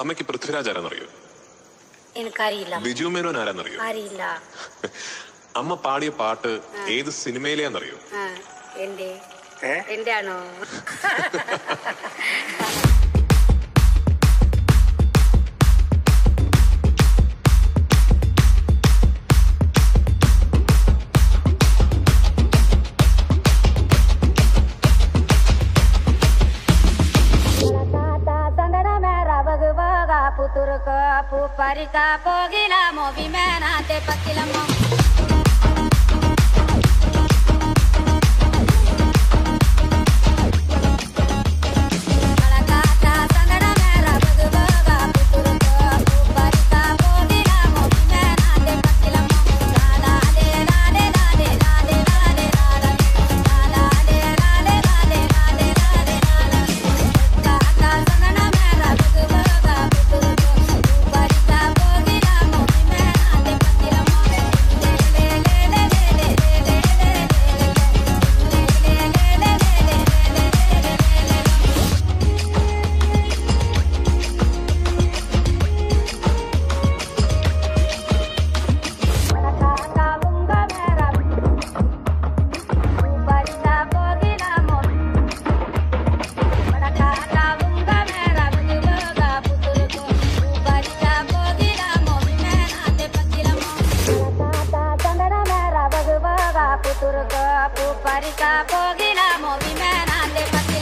അമ്മയ്ക്ക് പൃഥ്വിരാജ് ആരാന്നറിയോ എനിക്കറിയില്ല. ബിജു മേനോൻ ആരാന്നറിയോ അറിയില്ല. അമ്മ പാടിയ പാട്ട് ഏത് സിനിമയിലെയാന്നറിയോ? ആ, എന്റെ? എന്റെ ആണോ కాపు పోగిలా పరికాపోగిలామో మేనా పక్కిలమ్మో sta pochi la movimento